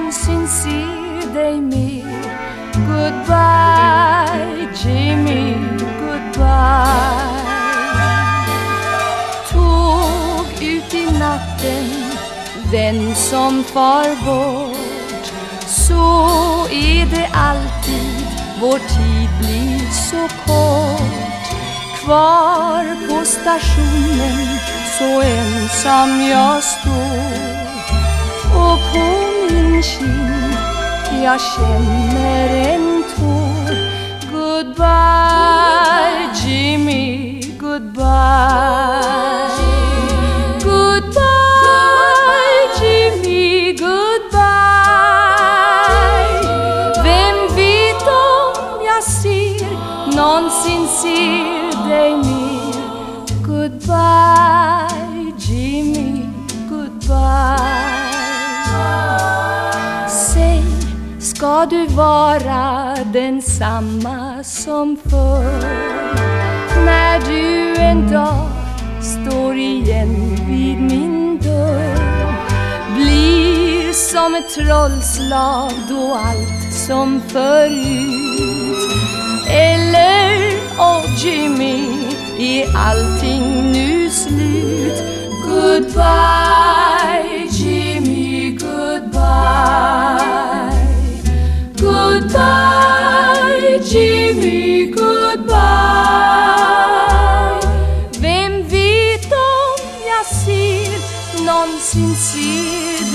någonsin se dig mer. Goodbye Jimmy, goodbye. Tåg ut i natten, vän som far bort. Så är det alltid, vår tid blir så kort. Kvar på stationen, så ensam jag står. Jag känner en Goodbye Jimmy, goodbye. Goodbye Jimmy, goodbye. Vem vet om jag ser, Goodbye Jimmy, goodbye ska du vara densamma som förr? När du en dag står igen vid min dörr Blir som ett trollslag då allt som förut Eller, non sincere